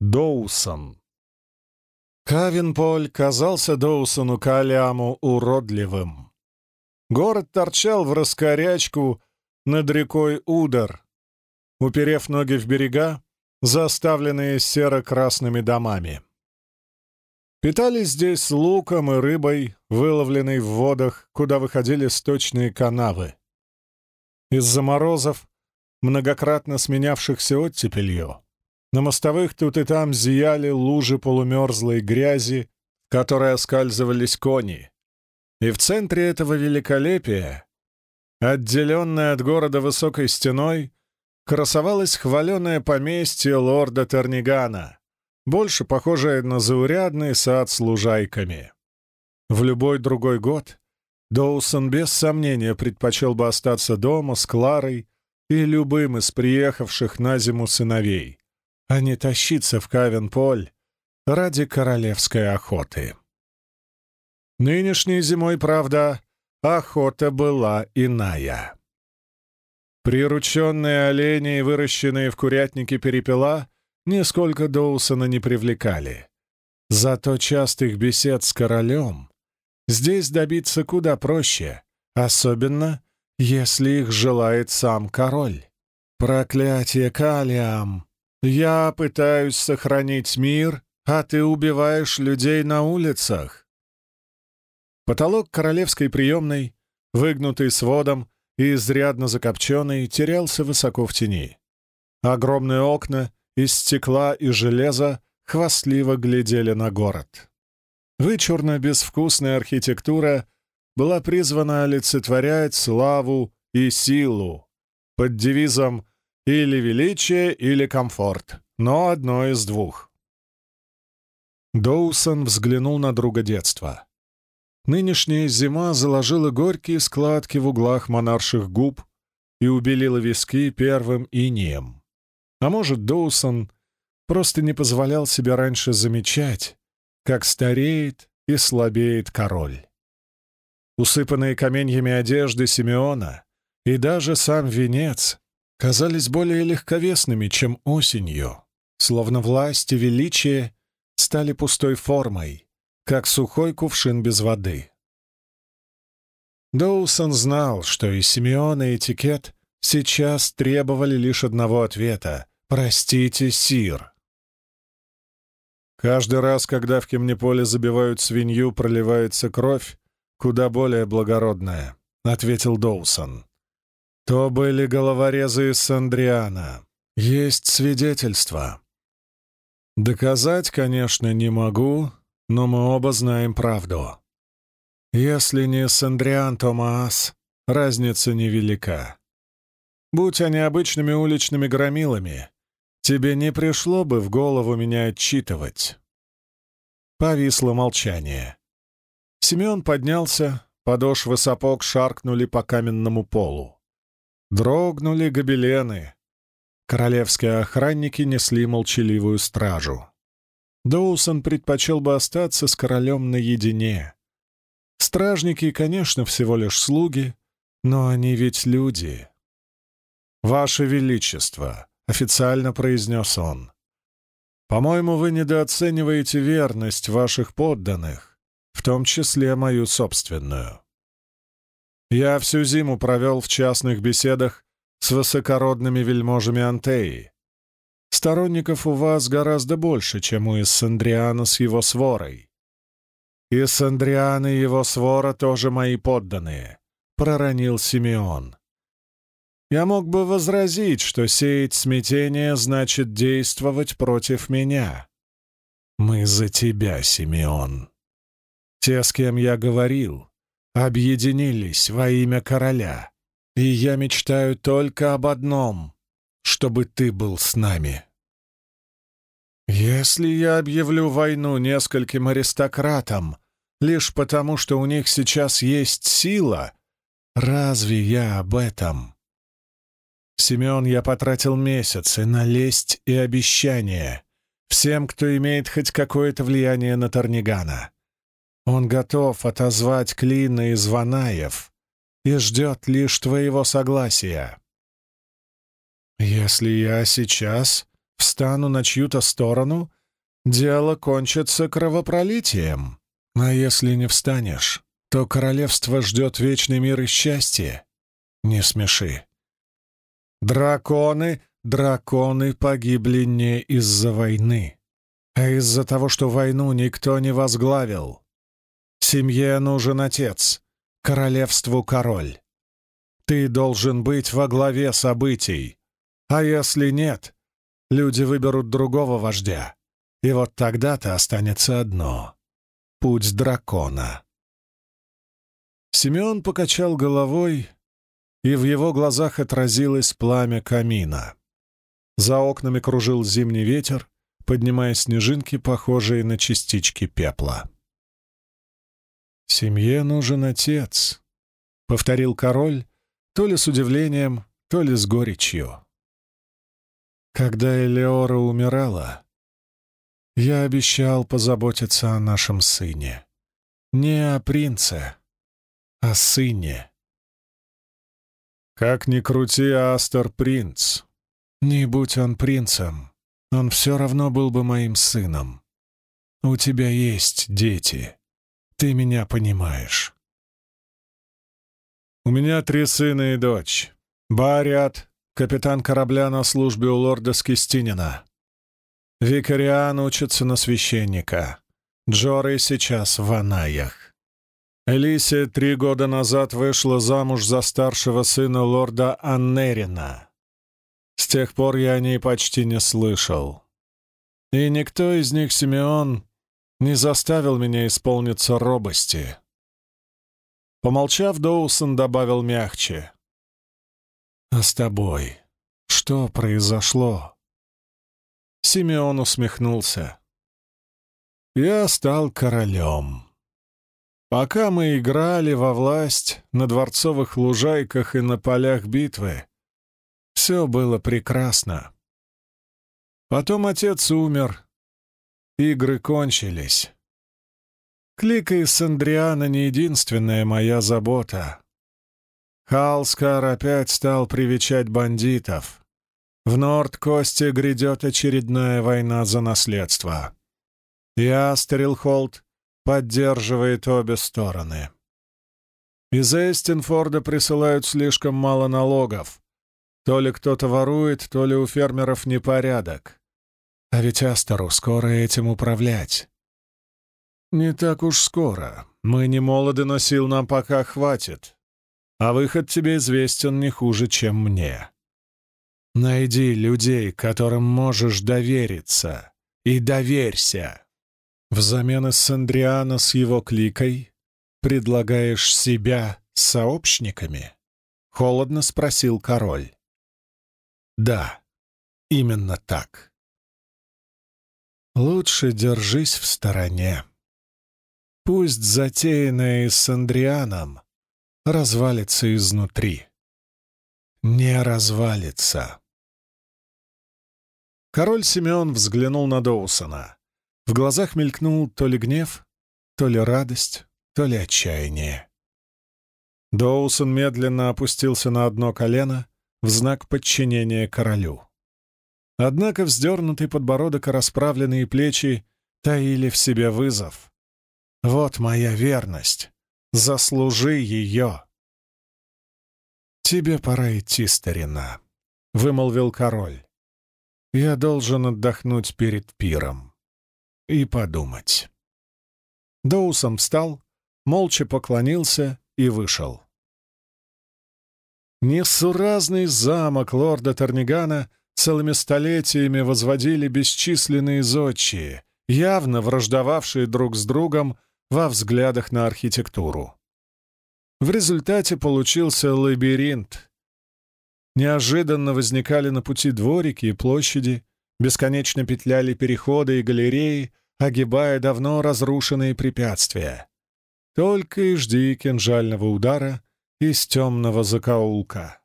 Доусон. Кавинполь казался Доусону Калиаму уродливым. Город торчал в раскорячку над рекой Удар, уперев ноги в берега, заставленные серо-красными домами. Питались здесь луком и рыбой, выловленной в водах, куда выходили сточные канавы. Из-за морозов, многократно сменявшихся оттепелью, на мостовых тут и там зияли лужи полумерзлой грязи, в которой оскальзывались кони. И в центре этого великолепия, отделенное от города высокой стеной, красовалось хваленое поместье лорда Тернигана, больше похожее на заурядный сад с лужайками. В любой другой год Доусон без сомнения предпочел бы остаться дома с Кларой и любым из приехавших на зиму сыновей, а не тащиться в Кавенполь ради королевской охоты. Нынешней зимой, правда, охота была иная. Прирученные олени и выращенные в курятнике перепела нисколько Доусона не привлекали. Зато частых бесед с королем здесь добиться куда проще, особенно если их желает сам король. Проклятие Калиам! Я пытаюсь сохранить мир, а ты убиваешь людей на улицах. Потолок королевской приемной, выгнутый сводом, и изрядно закопченный, терялся высоко в тени. Огромные окна из стекла и железа хвастливо глядели на город. Вычурно-безвкусная архитектура была призвана олицетворять славу и силу под девизом «или величие, или комфорт», но одно из двух. Доусон взглянул на друга детства. Нынешняя зима заложила горькие складки в углах монарших губ и убелила виски первым инием. А может, Доусон просто не позволял себе раньше замечать, как стареет и слабеет король. Усыпанные каменьями одежды Симеона и даже сам венец казались более легковесными, чем осенью, словно власть и величие стали пустой формой, как сухой кувшин без воды. Доусон знал, что и Симеон, и этикет сейчас требовали лишь одного ответа — «Простите, сир». Каждый раз, когда в Кемнеполе забивают свинью, проливается кровь, куда более благородная, — ответил Доусон. То были головорезы из Сандриана. Есть свидетельства. Доказать, конечно, не могу, но мы оба знаем правду. Если не Сандриан, то Маас, разница невелика. Будь они обычными уличными громилами, тебе не пришло бы в голову меня отчитывать. Повисло молчание. Семен поднялся, подошвы сапог шаркнули по каменному полу. Дрогнули гобелены. Королевские охранники несли молчаливую стражу. Доусон предпочел бы остаться с королем наедине. Стражники, конечно, всего лишь слуги, но они ведь люди. «Ваше Величество», — официально произнес он, — «по-моему, вы недооцениваете верность ваших подданных, в том числе мою собственную. Я всю зиму провел в частных беседах с высокородными вельможами Антеи, Сторонников у вас гораздо больше, чем у Иссандриана с его сворой. Иссандриан и его свора тоже мои подданные, — проронил Симеон. Я мог бы возразить, что сеять смятение значит действовать против меня. Мы за тебя, Симеон. Те, с кем я говорил, объединились во имя короля, и я мечтаю только об одном — чтобы ты был с нами. Если я объявлю войну нескольким аристократам лишь потому, что у них сейчас есть сила, разве я об этом? Семен, я потратил месяцы на лесть и обещания всем, кто имеет хоть какое-то влияние на Тарнигана. Он готов отозвать Клина из Ванаев и ждет лишь твоего согласия. «Если я сейчас встану на чью-то сторону, дело кончится кровопролитием. А если не встанешь, то королевство ждет вечный мир и счастье. Не смеши. Драконы, драконы погибли не из-за войны, а из-за того, что войну никто не возглавил. Семье нужен отец, королевству король. Ты должен быть во главе событий, а если нет, люди выберут другого вождя, и вот тогда-то останется одно — путь дракона. Симеон покачал головой, и в его глазах отразилось пламя камина. За окнами кружил зимний ветер, поднимая снежинки, похожие на частички пепла. «Семье нужен отец», — повторил король, то ли с удивлением, то ли с горечью. Когда Элеора умирала, я обещал позаботиться о нашем сыне. Не о принце, о сыне. Как ни крути, Астер принц. Не будь он принцем, он все равно был бы моим сыном. У тебя есть дети. Ты меня понимаешь. У меня три сына и дочь. Бариат, капитан корабля на службе у лорда Скистинина. Викариан учится на священника. Джоры сейчас в Анаях. Элисия три года назад вышла замуж за старшего сына лорда Аннерина. С тех пор я о ней почти не слышал. И никто из них, Симеон, не заставил меня исполниться робости. Помолчав, Доусон добавил мягче. «А с тобой что произошло?» Симеон усмехнулся. «Я стал королем». Пока мы играли во власть на дворцовых лужайках и на полях битвы, все было прекрасно. Потом отец умер, игры кончились. Клика из Сандриана не единственная моя забота. Халскар опять стал привечать бандитов. В Норд-Косте грядет очередная война за наследство. Я, Стрелхолд, поддерживает обе стороны. Из Эстинфорда присылают слишком мало налогов. То ли кто-то ворует, то ли у фермеров непорядок. А ведь Астору скоро этим управлять. Не так уж скоро. Мы не молоды, но сил нам пока хватит. А выход тебе известен не хуже, чем мне. Найди людей, которым можешь довериться, и доверься. Взамен из Сандриана с его кликой предлагаешь себя сообщниками?» — холодно спросил король. «Да, именно так. Лучше держись в стороне. Пусть затеянное с Сандрианом развалится изнутри. Не развалится». Король Симеон взглянул на Доусона. В глазах мелькнул то ли гнев, то ли радость, то ли отчаяние. Доусон медленно опустился на одно колено в знак подчинения королю. Однако вздернутый подбородок и расправленные плечи таили в себе вызов. «Вот моя верность! Заслужи ее!» «Тебе пора идти, старина», — вымолвил король. «Я должен отдохнуть перед пиром» и подумать. Доусон встал, молча поклонился и вышел. Несуразный замок лорда Тарнигана целыми столетиями возводили бесчисленные зодчие, явно враждовавшие друг с другом во взглядах на архитектуру. В результате получился лабиринт. Неожиданно возникали на пути дворики и площади, бесконечно петляли переходы и галереи, огибая давно разрушенные препятствия. Только и жди кинжального удара из темного закоулка.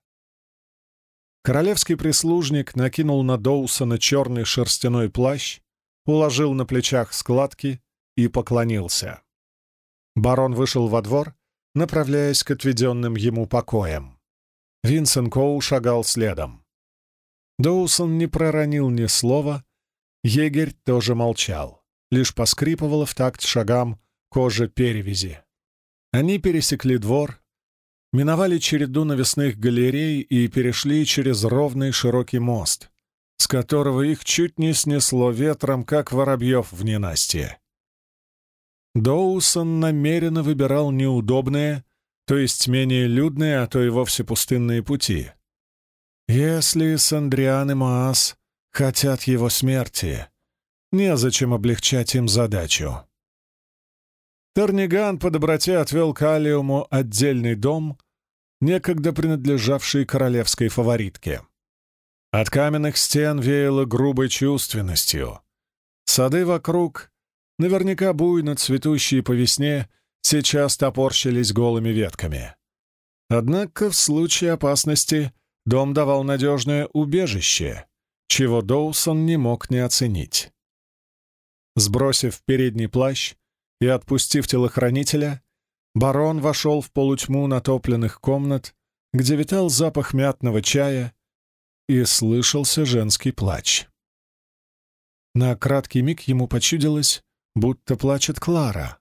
Королевский прислужник накинул на Доусона черный шерстяной плащ, уложил на плечах складки и поклонился. Барон вышел во двор, направляясь к отведенным ему покоям. Винсент Коу шагал следом. Доусон не проронил ни слова, егерь тоже молчал, лишь поскрипывала в такт шагам кожа перевязи. Они пересекли двор, миновали череду навесных галерей и перешли через ровный широкий мост, с которого их чуть не снесло ветром, как воробьев в ненастье. Доусон намеренно выбирал неудобные, то есть менее людные, а то и вовсе пустынные пути. Если Сандриан и Маас хотят его смерти, незачем облегчать им задачу. Терниган по доброте отвел Калиуму отдельный дом, некогда принадлежавший королевской фаворитке. От каменных стен веяло грубой чувственностью. Сады вокруг, наверняка буйно цветущие по весне, сейчас топорщились голыми ветками. Однако в случае опасности дом давал надежное убежище, чего Доусон не мог не оценить. Сбросив передний плащ, и, отпустив телохранителя, барон вошел в полутьму натопленных комнат, где витал запах мятного чая, и слышался женский плач. На краткий миг ему почудилось, будто плачет Клара.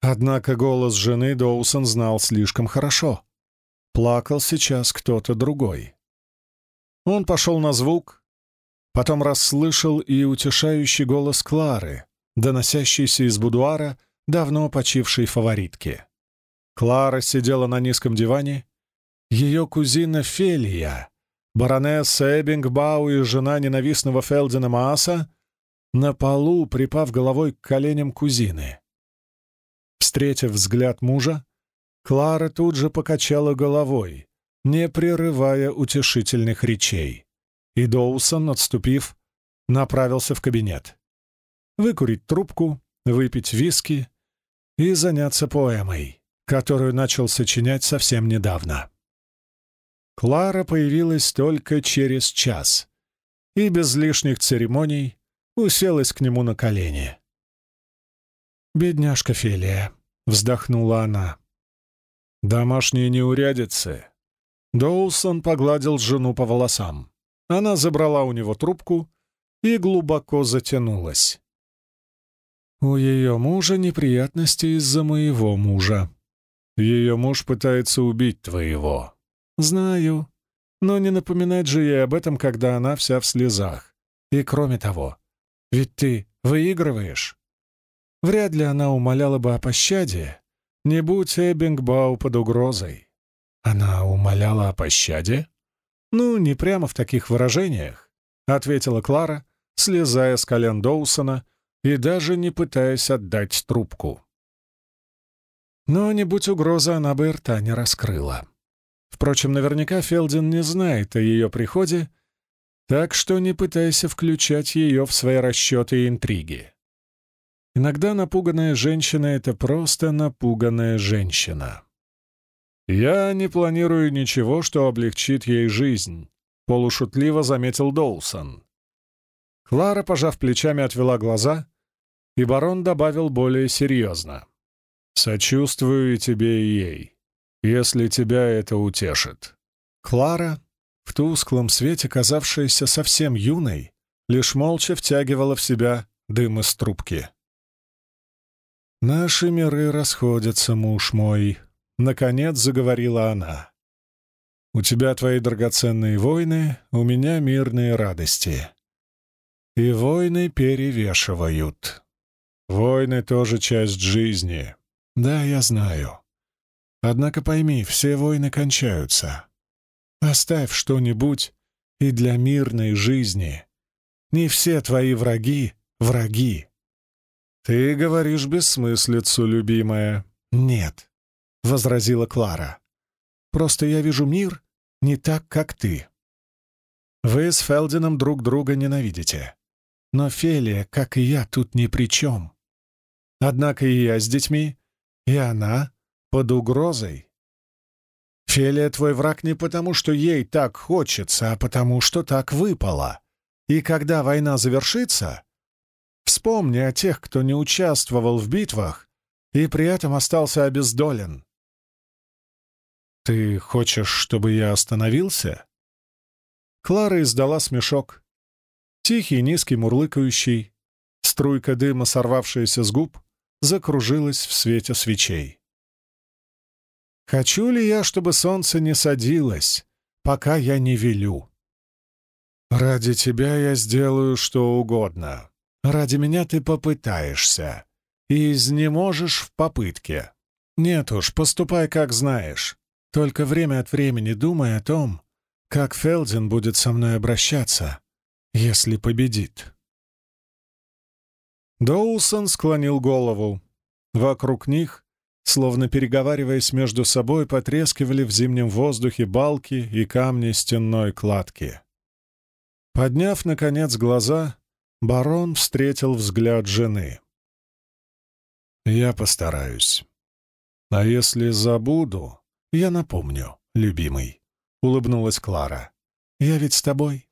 Однако голос жены Доусон знал слишком хорошо. Плакал сейчас кто-то другой. Он пошел на звук, потом расслышал и утешающий голос Клары, доносящийся из будуара давно почившей фаворитки. Клара сидела на низком диване. Ее кузина Фелия, баронесса Эббингбау и жена ненавистного Фелдина Мааса, на полу, припав головой к коленям кузины. Встретив взгляд мужа, Клара тут же покачала головой, не прерывая утешительных речей, и Доусон, отступив, направился в кабинет выкурить трубку, выпить виски и заняться поэмой, которую начал сочинять совсем недавно. Клара появилась только через час и без лишних церемоний уселась к нему на колени. «Бедняжка Фелия», — вздохнула она. «Домашние неурядицы». Доусон погладил жену по волосам. Она забрала у него трубку и глубоко затянулась. У ее мужа неприятности из-за моего мужа. Ее муж пытается убить твоего. Знаю. Но не напоминать же ей об этом, когда она вся в слезах. И кроме того, ведь ты выигрываешь. Вряд ли она умоляла бы о пощаде, не будь Эббингбау под угрозой. Она умоляла о пощаде? Ну, не прямо в таких выражениях, — ответила Клара, слезая с колен Доусона — и даже не пытаясь отдать трубку. Но, не будь угроза, она бы рта не раскрыла. Впрочем, наверняка Фелдин не знает о ее приходе, так что не пытайся включать ее в свои расчеты и интриги. Иногда напуганная женщина — это просто напуганная женщина. «Я не планирую ничего, что облегчит ей жизнь», — полушутливо заметил Доусон. Клара, пожав плечами, отвела глаза, и барон добавил более серьезно. «Сочувствую тебе и ей, если тебя это утешит». Клара, в тусклом свете казавшаяся совсем юной, лишь молча втягивала в себя дым из трубки. «Наши миры расходятся, муж мой», — наконец заговорила она. «У тебя твои драгоценные войны, у меня мирные радости. И войны перевешивают. Войны тоже часть жизни. Да, я знаю. Однако пойми, все войны кончаются. Оставь что-нибудь и для мирной жизни. Не все твои враги — враги. Ты говоришь бессмыслицу, любимая. Нет, — возразила Клара. Просто я вижу мир не так, как ты. Вы с Фелдином друг друга ненавидите. Но Фелия, как и я, тут ни при чем. Однако и я с детьми, и она под угрозой. Фелия твой враг не потому, что ей так хочется, а потому, что так выпало. И когда война завершится, вспомни о тех, кто не участвовал в битвах и при этом остался обездолен. Ты хочешь, чтобы я остановился? Клара издала смешок. Тихий, низкий, мурлыкающий. Струйка дыма, сорвавшаяся с губ, закружилась в свете свечей. «Хочу ли я, чтобы солнце не садилось, пока я не велю?» «Ради тебя я сделаю что угодно. Ради меня ты попытаешься. И изнеможешь в попытке. Нет уж, поступай как знаешь. Только время от времени думай о том, как Фелдин будет со мной обращаться, если победит». Доусон склонил голову. Вокруг них, словно переговариваясь между собой, потрескивали в зимнем воздухе балки и камни стенной кладки. Подняв, наконец, глаза, барон встретил взгляд жены. «Я постараюсь. А если забуду, я напомню, любимый», — улыбнулась Клара. «Я ведь с тобой».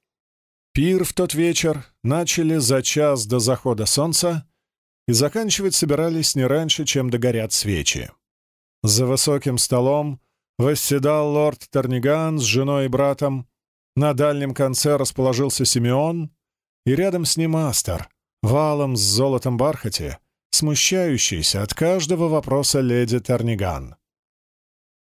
Пир в тот вечер начали за час до захода солнца и заканчивать собирались не раньше, чем догорят свечи. За высоким столом восседал лорд Тарниган с женой и братом, на дальнем конце расположился Симеон, и рядом с ним Астер, валом с золотом бархате, смущающийся от каждого вопроса леди Тарниган.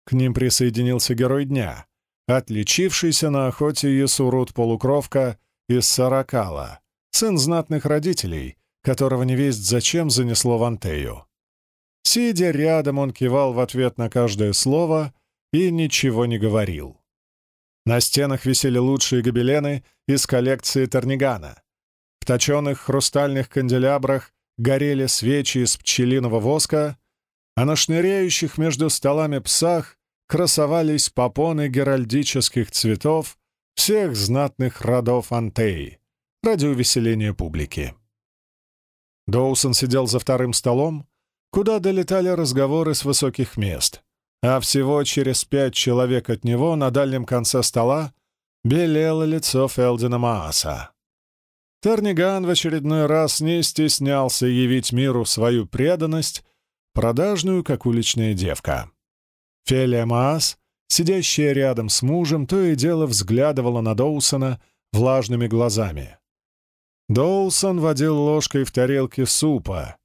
К ним присоединился герой дня, отличившийся на охоте Ясурут-полукровка из Саракала, сын знатных родителей, которого невесть зачем занесло в Антею. Сидя рядом, он кивал в ответ на каждое слово и ничего не говорил. На стенах висели лучшие гобелены из коллекции Тарнигана. В точенных хрустальных канделябрах горели свечи из пчелиного воска, а на шныряющих между столами псах красовались попоны геральдических цветов всех знатных родов Антеи ради увеселения публики. Доусон сидел за вторым столом, куда долетали разговоры с высоких мест — а всего через пять человек от него на дальнем конце стола белело лицо Фелдина Мааса. Терниган в очередной раз не стеснялся явить миру свою преданность, продажную, как уличная девка. Фелия Маас, сидящая рядом с мужем, то и дело взглядывала на Доусона влажными глазами. Доусон водил ложкой в тарелке супа,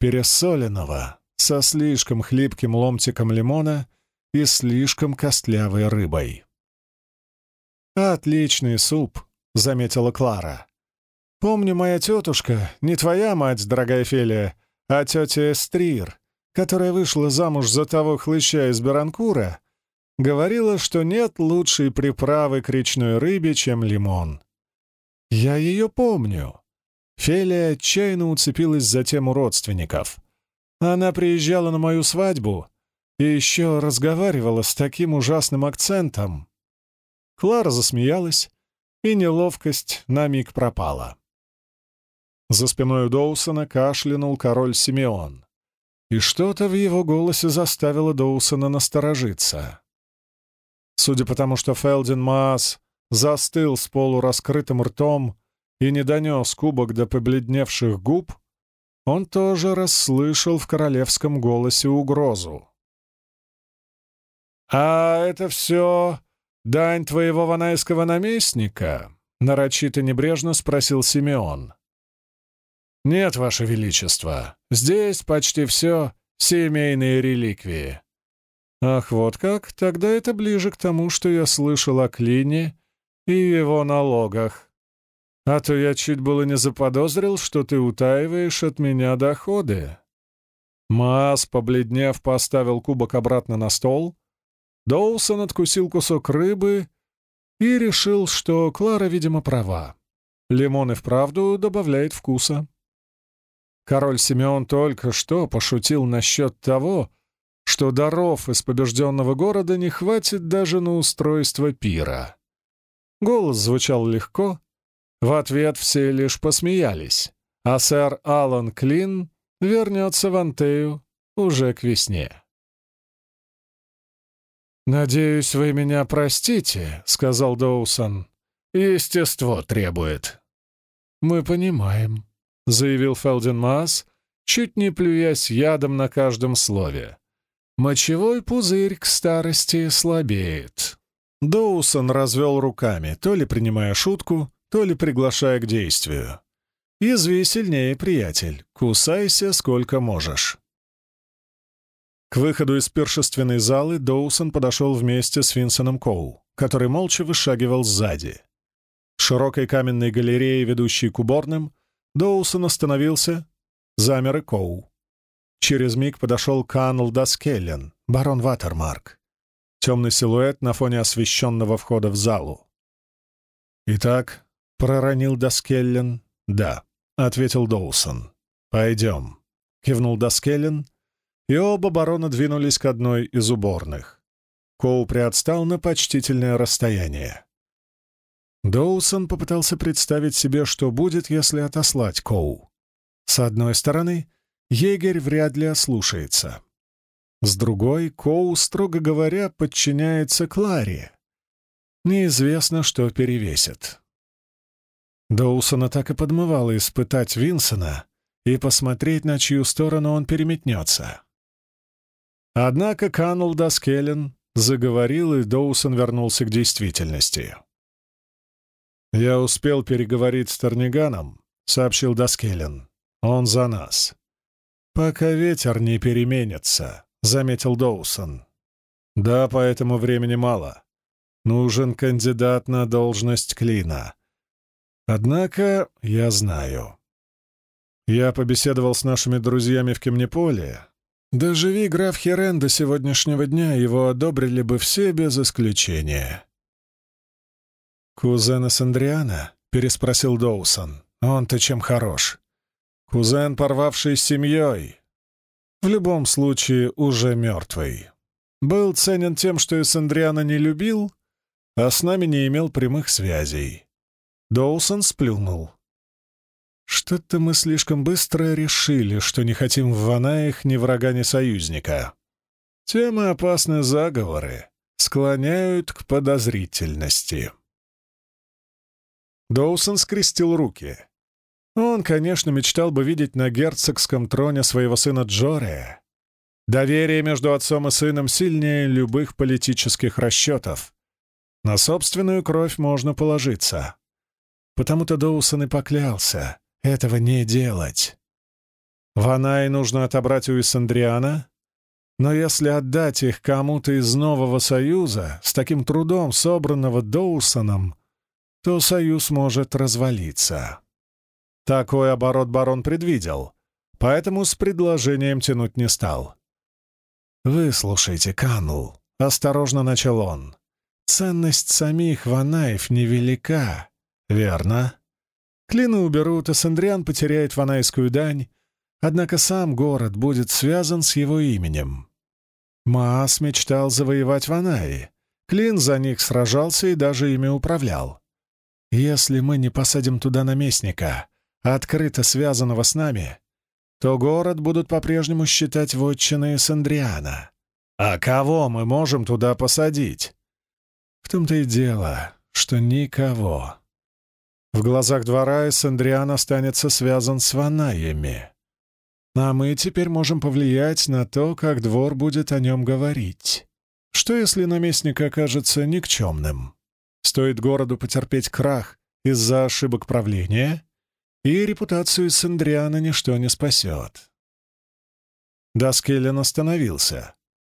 пересоленного, со слишком хлипким ломтиком лимона и слишком костлявой рыбой. «Отличный суп», — заметила Клара. «Помню, моя тетушка, не твоя мать, дорогая Фелия, а тетя Эстрир, которая вышла замуж за того хлыща из Баранкура, говорила, что нет лучшей приправы к речной рыбе, чем лимон. Я ее помню». Фелия отчаянно уцепилась за тему родственников. Она приезжала на мою свадьбу и еще разговаривала с таким ужасным акцентом. Клара засмеялась, и неловкость на миг пропала. За спиной Доусона кашлянул король Симеон, и что-то в его голосе заставило Доусона насторожиться. Судя по тому, что Фелдин Маас застыл с полураскрытым ртом и не донес кубок до побледневших губ, он тоже расслышал в королевском голосе угрозу. «А это все дань твоего ванайского наместника?» — нарочито небрежно спросил Симеон. «Нет, Ваше Величество, здесь почти все семейные реликвии». «Ах, вот как? Тогда это ближе к тому, что я слышал о Клине и его налогах. А то я чуть было не заподозрил, что ты утаиваешь от меня доходы». Маас, побледнев, поставил кубок обратно на стол. Доусон откусил кусок рыбы и решил, что Клара, видимо, права. Лимон и вправду добавляет вкуса. Король Симеон только что пошутил насчет того, что даров из побежденного города не хватит даже на устройство пира. Голос звучал легко, в ответ все лишь посмеялись, а сэр Алан Клин вернется в Антею уже к весне. «Надеюсь, вы меня простите», — сказал Доусон. «Естество требует». «Мы понимаем», — заявил Фелдин Маас, чуть не плюясь ядом на каждом слове. «Мочевой пузырь к старости слабеет». Доусон развел руками, то ли принимая шутку, то ли приглашая к действию. «Язви сильнее, приятель, кусайся сколько можешь». К выходу из пиршественной залы Доусон подошел вместе с Винсоном Коу, который молча вышагивал сзади. В широкой каменной галерее, ведущей к уборным, Доусон остановился, замер и Коу. Через миг подошел Канл Даскеллен, барон Ватермарк. Темный силуэт на фоне освещенного входа в залу. «Итак», — проронил Даскеллен, — «да», — ответил Доусон. «Пойдем», — кивнул Даскеллен, и оба барона двинулись к одной из уборных. Коу приотстал на почтительное расстояние. Доусон попытался представить себе, что будет, если отослать Коу. С одной стороны, егерь вряд ли ослушается. С другой, Коу, строго говоря, подчиняется Кларе. Неизвестно, что перевесит. Доусона так и подмывало испытать Винсона и посмотреть, на чью сторону он переметнется. Однако Каннел Даскеллен заговорил, и Доусон вернулся к действительности. «Я успел переговорить с Торниганом», — сообщил Даскеллен. «Он за нас». «Пока ветер не переменится», — заметил Доусон. «Да, поэтому времени мало. Нужен кандидат на должность Клина. Однако я знаю. Я побеседовал с нашими друзьями в Кемнеполе. Доживи граф Херен до сегодняшнего дня, его одобрили бы все без исключения. «Кузена Сандриана?» — переспросил Доусон. «Он-то чем хорош?» «Кузен, порвавший с семьей. В любом случае, уже мертвый. Был ценен тем, что и Сандриана не любил, а с нами не имел прямых связей». Доусон сплюнул. «Что-то мы слишком быстро решили, что не хотим в Ванаях ни врага, ни союзника. Темы опасны заговоры, склоняют к подозрительности». Доусон скрестил руки. Он, конечно, мечтал бы видеть на герцогском троне своего сына Джория. Доверие между отцом и сыном сильнее любых политических расчетов. На собственную кровь можно положиться. Потому-то Доусон и поклялся этого не делать. Ванай нужно отобрать у Исандриана, но если отдать их кому-то из нового союза, с таким трудом собранного Доусоном, то союз может развалиться. Такой оборот барон предвидел, поэтому с предложением тянуть не стал. «Выслушайте, Канул», — осторожно начал он. «Ценность самих Ванаев невелика, верно? Клины уберут, а Сандриан потеряет ванайскую дань, однако сам город будет связан с его именем. Маас мечтал завоевать Ванаи. Клин за них сражался и даже ими управлял. Если мы не посадим туда наместника, открыто связанного с нами, то город будут по-прежнему считать вотчиной Сандриана. А кого мы можем туда посадить? В том-то и дело, что никого. В глазах двора Эссендриан останется связан с Ванаями. А мы теперь можем повлиять на то, как двор будет о нем говорить. Что, если наместник окажется никчемным? Стоит городу потерпеть крах из-за ошибок правления, и репутацию Сандриана ничто не спасет. Даскеллен остановился.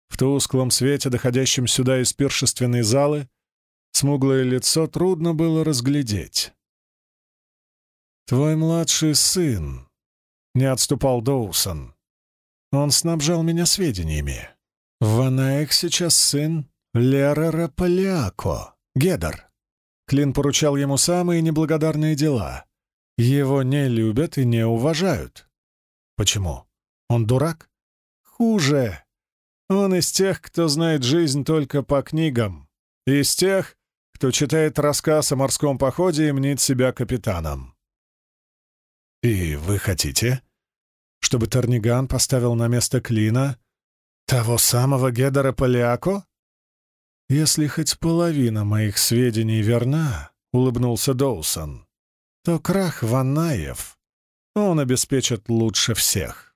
В тусклом свете, доходящем сюда из пиршественной залы, смуглое лицо трудно было разглядеть. «Твой младший сын», — не отступал Доусон. «Он снабжал меня сведениями. В Ванаях сейчас сын Лерера Поляко». Гедер. Клин поручал ему самые неблагодарные дела. Его не любят и не уважают. Почему? Он дурак? Хуже. Он из тех, кто знает жизнь только по книгам. Из тех, кто читает рассказ о морском походе и мнит себя капитаном. «И вы хотите, чтобы Торниган поставил на место Клина того самого Гедера Поляко?» «Если хоть половина моих сведений верна», — улыбнулся Доусон, — «то крах Ванаев он обеспечит лучше всех».